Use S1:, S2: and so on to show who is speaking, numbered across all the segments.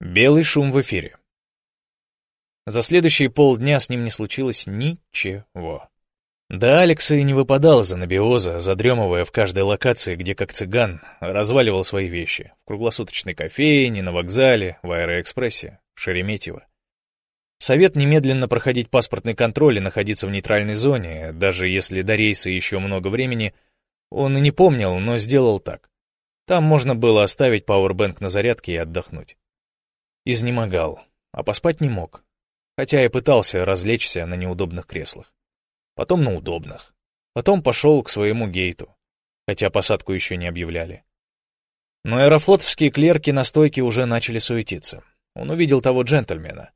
S1: Белый шум в эфире. За следующие полдня с ним не случилось ничего. Да Алекса и не выпадал за набиоза, задремывая в каждой локации, где, как цыган, разваливал свои вещи. В круглосуточной кофейне, на вокзале, в аэроэкспрессе, в Шереметьево. Совет немедленно проходить паспортный контроль и находиться в нейтральной зоне, даже если до рейса еще много времени, он и не помнил, но сделал так. Там можно было оставить пауэрбэнк на зарядке и отдохнуть. Изнемогал, а поспать не мог хотя и пытался развлечься на неудобных креслах. Потом на удобных. Потом пошел к своему гейту, хотя посадку еще не объявляли. Но аэрофлотовские клерки на стойке уже начали суетиться. Он увидел того джентльмена.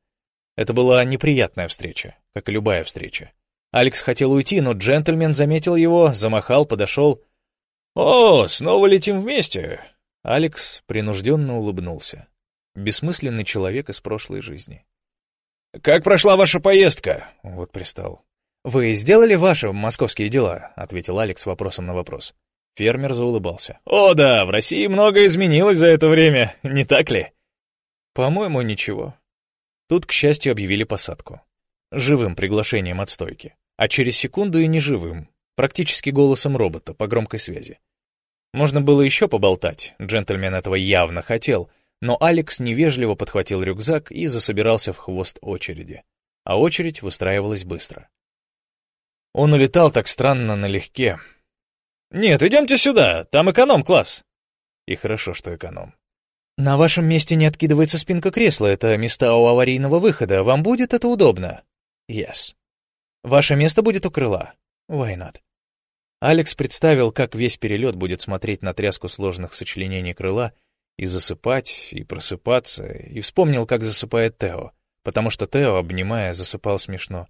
S1: Это была неприятная встреча, как и любая встреча. Алекс хотел уйти, но джентльмен заметил его, замахал, подошел. «О, снова летим вместе!» Алекс принужденно улыбнулся. Бессмысленный человек из прошлой жизни. «Как прошла ваша поездка?» Вот пристал. «Вы сделали ваши московские дела?» — ответил Алекс вопросом на вопрос. Фермер заулыбался. «О да, в России многое изменилось за это время, не так ли?» «По-моему, ничего». Тут, к счастью, объявили посадку. Живым приглашением от стойки. А через секунду и неживым, практически голосом робота по громкой связи. Можно было еще поболтать, джентльмен этого явно хотел — но Алекс невежливо подхватил рюкзак и засобирался в хвост очереди. А очередь выстраивалась быстро. Он улетал так странно налегке. «Нет, идемте сюда, там эконом-класс». И хорошо, что эконом. «На вашем месте не откидывается спинка кресла, это места у аварийного выхода, вам будет это удобно?» «Yes». «Ваше место будет у крыла?» «Why not?» Алекс представил, как весь перелет будет смотреть на тряску сложных сочленений крыла и засыпать, и просыпаться, и вспомнил, как засыпает Тео, потому что Тео, обнимая, засыпал смешно.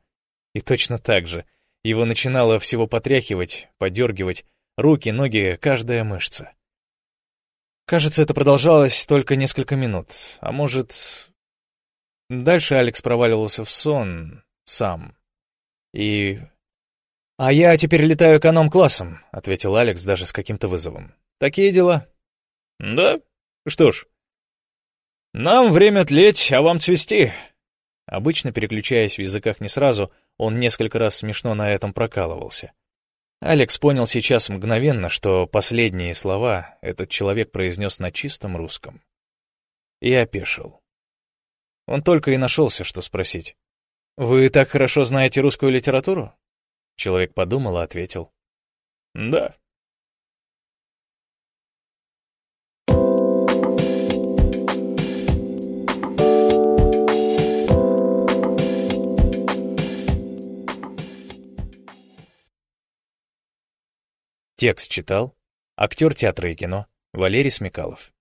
S1: И точно так же. Его начинало всего потряхивать, подергивать, руки, ноги, каждая мышца. Кажется, это продолжалось только несколько минут, а может... Дальше Алекс проваливался в сон сам. И... «А я теперь летаю эконом-классом», — ответил Алекс даже с каким-то вызовом. «Такие дела». «Да, что ж, нам время тлеть, а вам цвести. Обычно, переключаясь в языках не сразу, он несколько раз смешно на этом прокалывался. Алекс понял сейчас мгновенно, что последние слова этот человек произнес на чистом русском. И опешил. Он только и нашелся, что спросить. «Вы так хорошо знаете русскую литературу?» Человек подумал и ответил. «Да». Текст читал актер театра и кино Валерий Смекалов.